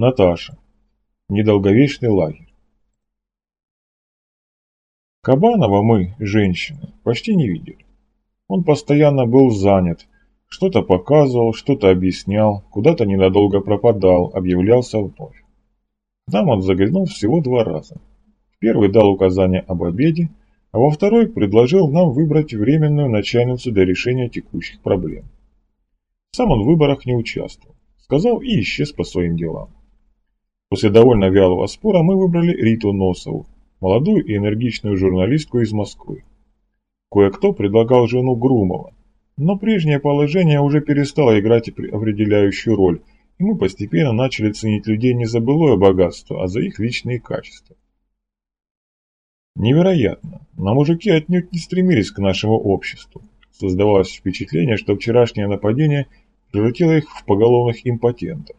Наташа. Недолговечный лагерь. Кабанова мы, женщины, почти не видели. Он постоянно был занят, что-то показывал, что-то объяснял, куда-то ненадолго пропадал, объявлялся вновь. К нам он заглянул всего два раза. Первый дал указание об обеде, а во второй предложил нам выбрать временную начальницу для решения текущих проблем. Сам он в выборах не участвовал, сказал и исчез по своим делам. После довольно вялого спора мы выбрали Риту Носову, молодую и энергичную журналистку из Москвы. Кое-кто предлагал жену Грумова, но прежнее положение уже перестало играть определяющую роль, и мы постепенно начали ценить людей не за былое богатство, а за их личные качества. Невероятно, но мужики отнюдь не стремились к нашему обществу. Создавалось впечатление, что вчерашнее нападение превратило их в поголовных импотентов.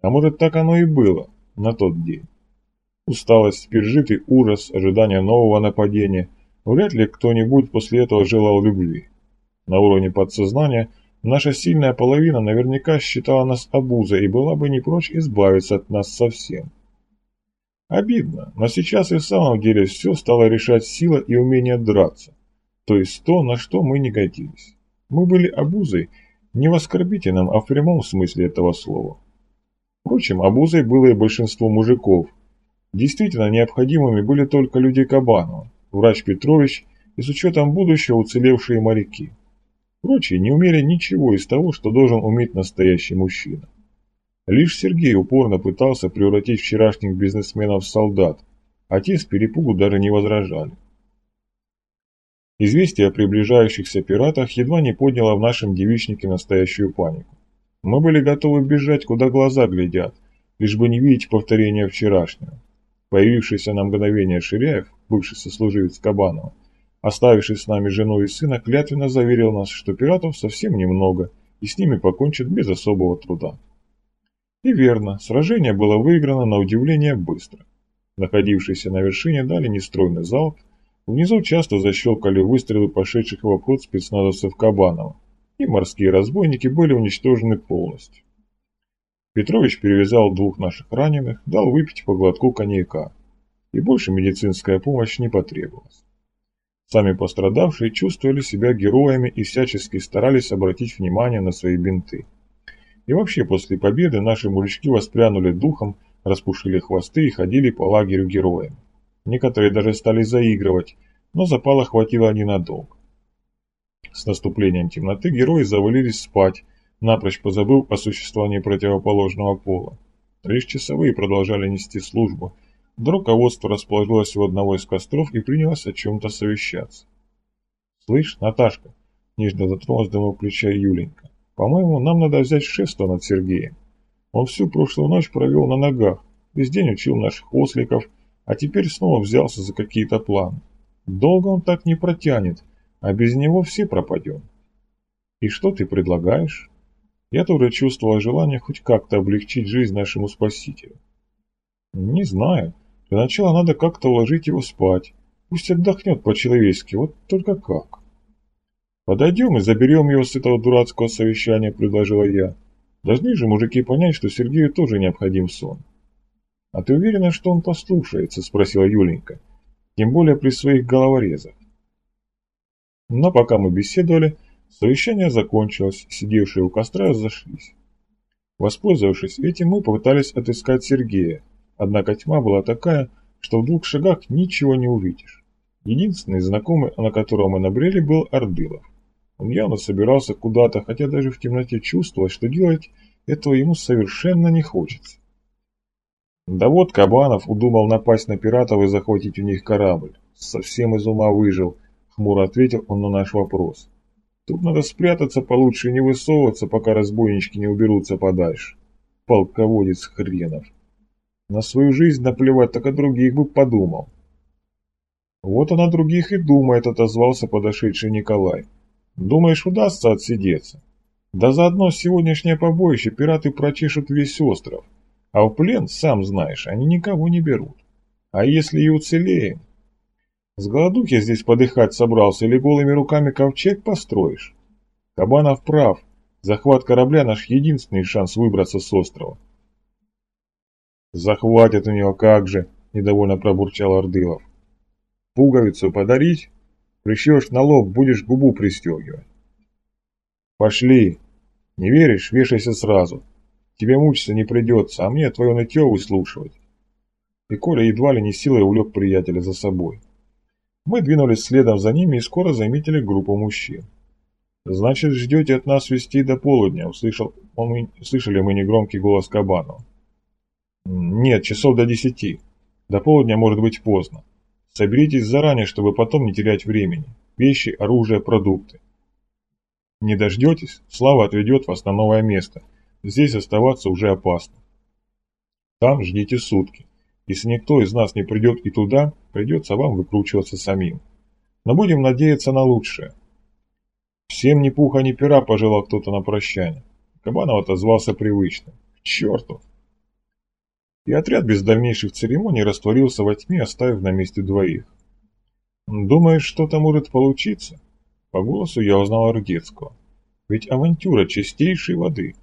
А может так оно и было на тот день. Усталость, пережитый ужас, ожидание нового нападения. Вряд ли кто-нибудь после этого желал любви. На уровне подсознания наша сильная половина наверняка считала нас обузой и была бы не прочь избавиться от нас совсем. Обидно, но сейчас и в самом деле все стало решать сила и умение драться, то есть то, на что мы не годились. Мы были обузой не в оскорбительном, а в прямом смысле этого слова. Впрочем, обузой было и большинство мужиков. Действительно необходимыми были только люди Кабанова, врач Петрович и с учетом будущего уцелевшие моряки. Прочие не умели ничего из того, что должен уметь настоящий мужчина. Лишь Сергей упорно пытался превратить вчерашних бизнесменов в солдат, а те с перепугу даже не возражали. Известие о приближающихся пиратах едва не подняло в нашем девичнике настоящую панику. Мы были готовы бежать, куда глаза глядят, лишь бы не видеть повторения вчерашнего. Появившийся на мгновение Ширяев, бывший сослуживец Кабанова, оставивший с нами жену и сына, клятвенно заверил нас, что пиратов совсем немного, и с ними покончат без особого труда. И верно, сражение было выиграно на удивление быстро. Находившиеся на вершине дали нестройный залп, внизу часто защелкали выстрелы пошедших в обход спецназовцев Кабанова, и морские разбойники были уничтожены полностью. Петрович перевязал двух наших раненых, дал выпить по глотку коньяка, и больше медицинская помощь не потребовалась. Сами пострадавшие чувствовали себя героями и всячески старались обратить внимание на свои бинты. И вообще после победы наши мужички воспрянули духом, распушили хвосты и ходили по лагерю героями. Некоторые даже стали заигрывать, но запала хватило ненадолго. С наступлением темноты герои завалились спать, напрочь позабыв о существовании противоположного пола. Лишь часовые продолжали нести службу. Руководство расположилось у одного из костров и принялось о чем-то совещаться. «Слышь, Наташка!» – нежно затронулась до моего плеча Юленька. По-моему, нам надо взять шефство над Сергеем. Он всю прошлую ночь провел на ногах, весь день учил наших осликов, а теперь снова взялся за какие-то планы. Долго он так не протянет, а без него все пропадем. И что ты предлагаешь? Я тоже чувствовал желание хоть как-то облегчить жизнь нашему спасителю. Не знаю. Для начала надо как-то уложить его спать. Пусть отдохнет по-человечески, вот только как. «Подойдем и заберем его с этого дурацкого совещания», — предложила я. «Должны же мужики понять, что Сергею тоже необходим сон». «А ты уверена, что он послушается?» — спросила Юленька. «Тем более при своих головорезах». Но пока мы беседовали, совещание закончилось, сидевшие у костра разошлись. Воспользовавшись этим, мы попытались отыскать Сергея, однако тьма была такая, что в двух шагах ничего не увидишь. Единственный знакомый, на которого мы набрели, был Ордылов. Он явно собирался куда-то, хотя даже в темноте чувствовал, что делать этого ему совершенно не хочется. Да вот Кабанов удумал напасть на пиратов и захватить у них корабль. Совсем из ума выжил, хмуро ответил он на наш вопрос. Тут надо спрятаться получше и не высовываться, пока разбойнички не уберутся подальше. Полководец хренов. На свою жизнь наплевать, так о других бы подумал. Вот он о других и думает, отозвался подошедший Николай. Думаешь, удастся отсидеться? Да заодно сегодняшнее побоище пираты прочешут весь остров. А в плен, сам знаешь, они никого не берут. А если и уцелеем? С голодухи здесь подыхать собрался или голыми руками ковчег построишь? Кабанов прав. Захват корабля наш единственный шанс выбраться с острова. Захватят у него как же, недовольно пробурчал Ордылов. Пуговицу подарить? Прищешь на лоб, будешь губу пристегивать. Пошли. Не веришь, вешайся сразу. Тебе мучиться не придется, а мне твое нытье выслушивать. И Коля едва ли не силой увлек приятеля за собой. Мы двинулись следом за ними и скоро заметили группу мужчин. «Значит, ждете от нас вести до полудня», — услышал, он, услышали мы негромкий голос Кабанова. «Нет, часов до десяти. До полудня может быть поздно. Соберитесь заранее, чтобы потом не терять времени. Вещи, оружие, продукты. Не дождетесь, Слава отведет вас на новое место. Здесь оставаться уже опасно. Там ждите сутки. Если никто из нас не придет и туда, придется вам выкручиваться самим. Но будем надеяться на лучшее. Всем ни пуха, ни пера пожелал кто-то на прощание. Кабанов отозвался привычно. К черту! И отряд без дальнейших церемоний растворился во тьме, оставив на месте двоих. «Думаешь, что-то может получиться?» По голосу я узнал Ордецкого. «Ведь авантюра чистейшей воды».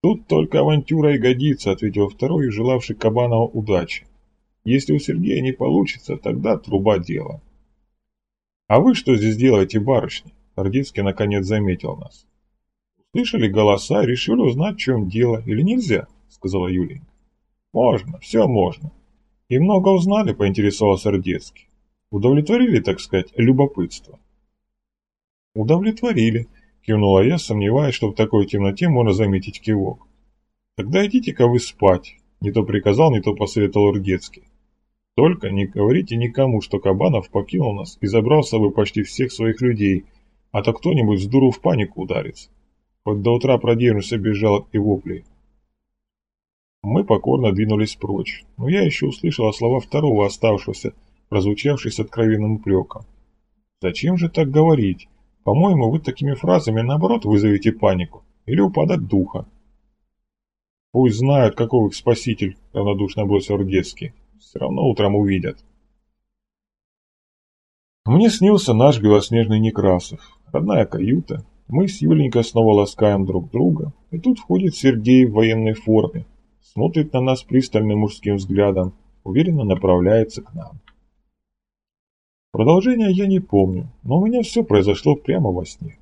«Тут только авантюра и годится», — ответил второй, желавший Кабанова удачи. «Если у Сергея не получится, тогда труба дело». «А вы что здесь делаете, барышни?» Ордицкий наконец заметил нас. «Слышали голоса, решили узнать, в чем дело, или нельзя?» — сказала Юленька. «Можно, все можно. И много узнали?» — поинтересовался Ордецкий. «Удовлетворили, так сказать, любопытство?» «Удовлетворили», — кивнула я, сомневаясь, что в такой темноте можно заметить кивок. «Тогда идите-ка вы спать», — не то приказал, не то посоветовал Ордецкий. «Только не говорите никому, что Кабанов покинул нас и забрал с собой почти всех своих людей», — а то кто-нибудь с дуру в панику ударится. Хоть до утра продержимся без жалоб и воплей. Мы покорно двинулись прочь, но я еще услышал слова второго оставшегося, прозвучавшие откровенным упреком. «Зачем же так говорить? По-моему, вы такими фразами наоборот вызовете панику или упадок духа». «Пусть знают, каков их спаситель», — равнодушно бросил Рудецкий. «Все равно утром увидят». Мне снился наш белоснежный Некрасов. Родная каюта. Мы с Юленькой снова ласкаем друг друга. И тут входит Сергей в военной форме. Смотрит на нас пристальным мужским взглядом. Уверенно направляется к нам. Продолжения я не помню, но у меня все произошло прямо во сне.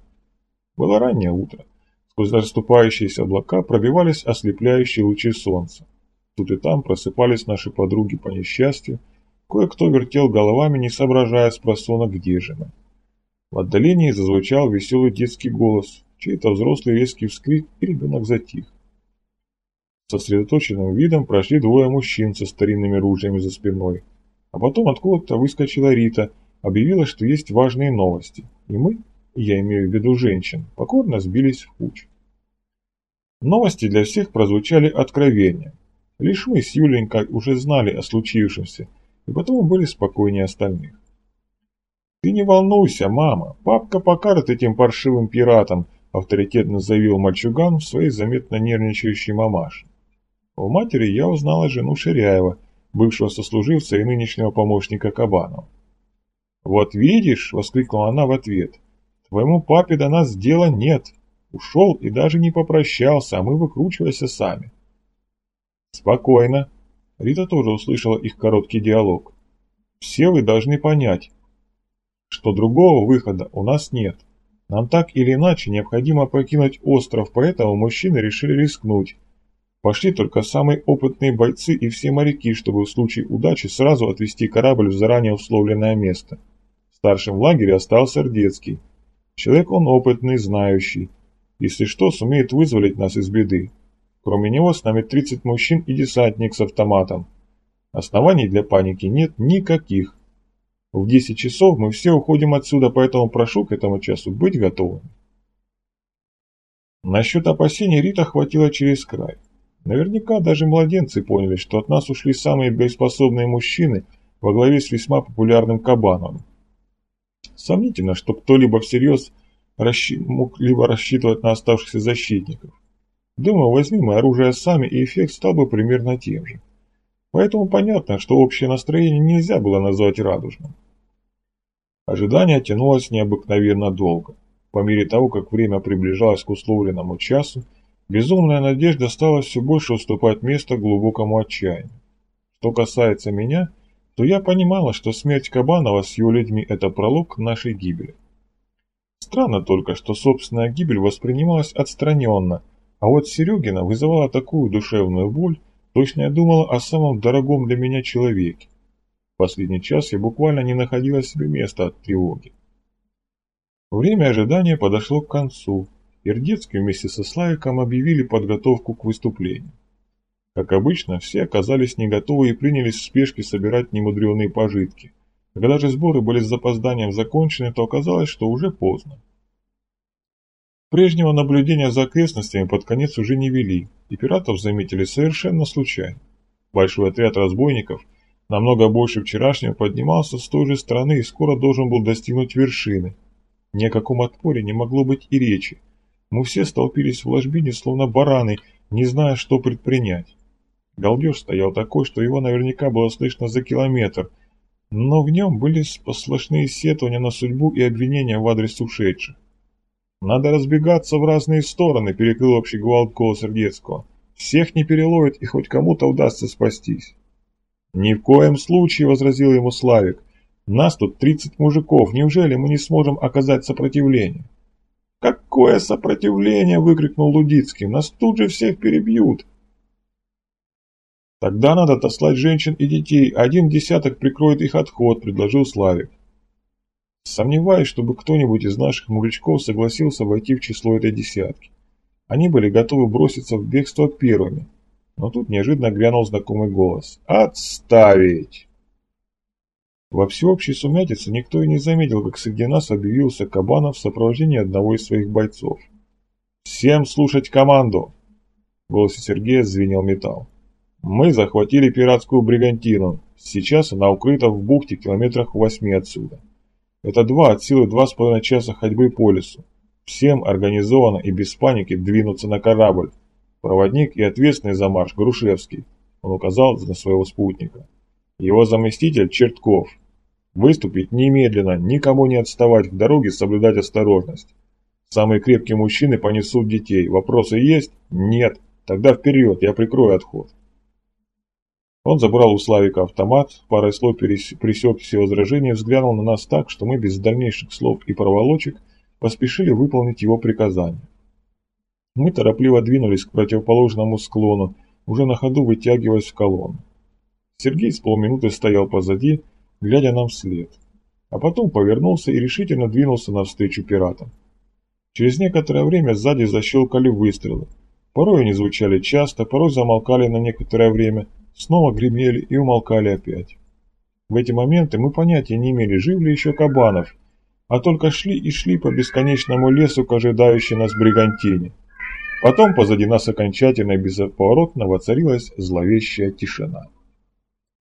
Было раннее утро. Сквозь расступающиеся облака пробивались ослепляющие лучи солнца. Тут и там просыпались наши подруги по несчастью. Кое-кто вертел головами, не соображая с просона, где же мы. В отдалении зазвучал веселый детский голос, чей-то взрослый резкий вскрик, и ребенок затих. Сосредоточенным видом прошли двое мужчин со старинными ружьями за спиной. А потом откуда-то выскочила Рита, объявила, что есть важные новости. И мы, я имею в виду женщин, покорно сбились в кучу. Новости для всех прозвучали откровения. Лишь мы с Юленькой уже знали о случившемся, и потому были спокойнее остальных. «Ты не волнуйся, мама, папка покажет этим паршивым пиратам», авторитетно заявил мальчуган в своей заметно нервничающей мамаше. У матери я узнала жену Ширяева, бывшего сослуживца и нынешнего помощника Кабанова. «Вот видишь», — воскликнула она в ответ, — «твоему папе до нас дела нет. Ушел и даже не попрощался, а мы выкручиваемся сами». «Спокойно», — Рита тоже услышала их короткий диалог. «Все вы должны понять, что другого выхода у нас нет. Нам так или иначе необходимо покинуть остров, поэтому мужчины решили рискнуть. Пошли только самые опытные бойцы и все моряки, чтобы в случае удачи сразу отвезти корабль в заранее условленное место. Старшим в лагере остался Ордецкий. Человек он опытный, знающий. Если что, сумеет вызволить нас из беды. Кроме него с нами 30 мужчин и десантник с автоматом. Оснований для паники нет никаких. В 10 часов мы все уходим отсюда, поэтому прошу к этому часу быть готовыми. Насчет опасений Рита хватило через край. Наверняка даже младенцы поняли, что от нас ушли самые боеспособные мужчины во главе с весьма популярным Кабановым. Сомнительно, что кто-либо всерьез расщ... мог либо рассчитывать на оставшихся защитников. Думаю, возьми мы оружие сами, и эффект стал бы примерно тем же. Поэтому понятно, что общее настроение нельзя было назвать радужным. Ожидание тянулось необыкновенно долго. По мере того, как время приближалось к условленному часу, Безумная надежда стала все больше уступать место глубокому отчаянию. Что касается меня, то я понимала, что смерть Кабанова с его людьми – это пролог нашей гибели. Странно только, что собственная гибель воспринималась отстраненно, а вот Серегина вызывала такую душевную боль, точно я думала о самом дорогом для меня человеке. В последний час я буквально не находила себе места от тревоги. Время ожидания подошло к концу. Ирдецкий вместе со Славиком объявили подготовку к выступлению. Как обычно, все оказались не готовы и принялись в спешке собирать немудреные пожитки. Когда же сборы были с запозданием закончены, то оказалось, что уже поздно. Прежнего наблюдения за окрестностями под конец уже не вели, и пиратов заметили совершенно случайно. Большой отряд разбойников, намного больше вчерашнего, поднимался с той же стороны и скоро должен был достигнуть вершины. Ни о каком отпоре не могло быть и речи. Мы все столпились в ложбине, словно бараны, не зная, что предпринять. Галдеж стоял такой, что его наверняка было слышно за километр – но в нем были сплошные сетования на судьбу и обвинения в адрес ушедших. «Надо разбегаться в разные стороны», — перекрыл общий гвалт голос Сердецкого. «Всех не переловят, и хоть кому-то удастся спастись». «Ни в коем случае», — возразил ему Славик. «Нас тут тридцать мужиков, неужели мы не сможем оказать сопротивление?» «Какое сопротивление!» — выкрикнул Лудицкий. «Нас тут же всех перебьют!» «Тогда надо отослать женщин и детей, один десяток прикроет их отход», – предложил Славик. Сомневаюсь, чтобы кто-нибудь из наших мужичков согласился войти в число этой десятки. Они были готовы броситься в бегство первыми. Но тут неожиданно глянул знакомый голос. «Отставить!» Во всеобщей сумятице никто и не заметил, как среди нас объявился Кабанов в сопровождении одного из своих бойцов. «Всем слушать команду!» В голосе Сергея звенел металл. Мы захватили пиратскую бригантину. Сейчас она укрыта в бухте километрах восьми отсюда. Это два от силы два с половиной часа ходьбы по лесу. Всем организованно и без паники двинуться на корабль. Проводник и ответственный за марш Грушевский. Он указал на своего спутника. Его заместитель Чертков. Выступить немедленно, никому не отставать, в дороге соблюдать осторожность. Самые крепкие мужчины понесут детей. Вопросы есть? Нет. Тогда вперед, я прикрою отход. Он забрал у Славика автомат, парой слов пресек все возражения, взглянул на нас так, что мы без дальнейших слов и проволочек поспешили выполнить его приказание. Мы торопливо двинулись к противоположному склону, уже на ходу вытягиваясь в колонну. Сергей с полминуты стоял позади, глядя нам вслед, а потом повернулся и решительно двинулся навстречу пиратам. Через некоторое время сзади защелкали выстрелы. Порой они звучали часто, порой замолкали на некоторое время, снова гремели и умолкали опять. В эти моменты мы понятия не имели, жив ли еще Кабанов, а только шли и шли по бесконечному лесу к ожидающей нас бригантине. Потом позади нас окончательно и бесповоротно воцарилась зловещая тишина.